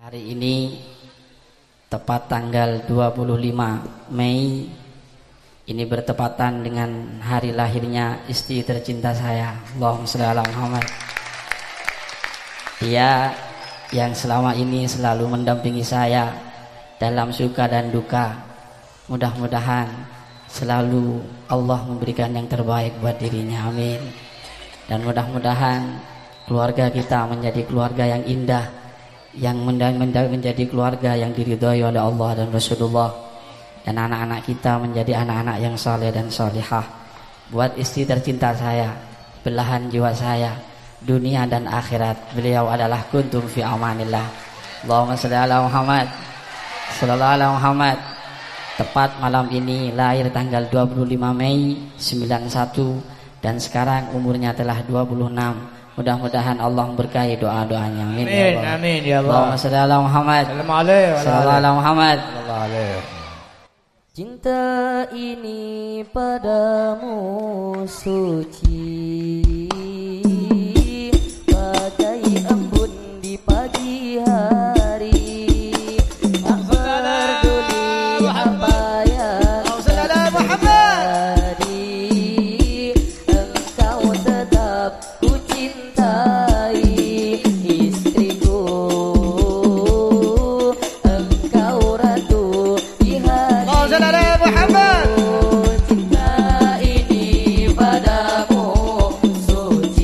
Hari ini tepat tanggal 25 Mei ini bertepatan dengan hari lahirnya istri tercinta saya Allahumma sholli ala Muhammad. Dia yang selama ini selalu mendampingi saya dalam suka dan duka. Mudah-mudahan selalu Allah memberikan yang terbaik buat dirinya amin. Dan mudah-mudahan keluarga kita menjadi keluarga yang indah yang menjadi keluarga yang diridhoi oleh Allah dan Rasulullah. Dan anak-anak kita menjadi anak-anak yang soleh dan solihah buat istri tercinta saya belahan jiwa saya dunia dan akhirat. Beliau adalah kuntum fi amanillah. Allahumma salli ala Muhammad. Sallallahu ala Muhammad. Tepat malam ini lahir tanggal 25 Mei 91 dan sekarang umurnya telah 26 Mudah-mudahan Allah berkahi doa-doanya. Amin. Ya amin, ya amin ya Allah. Allahumma salli ala Muhammad. Sallallahu ala Muhammad. Sallallahu alaihi Cinta ini padamu suci Pessoas.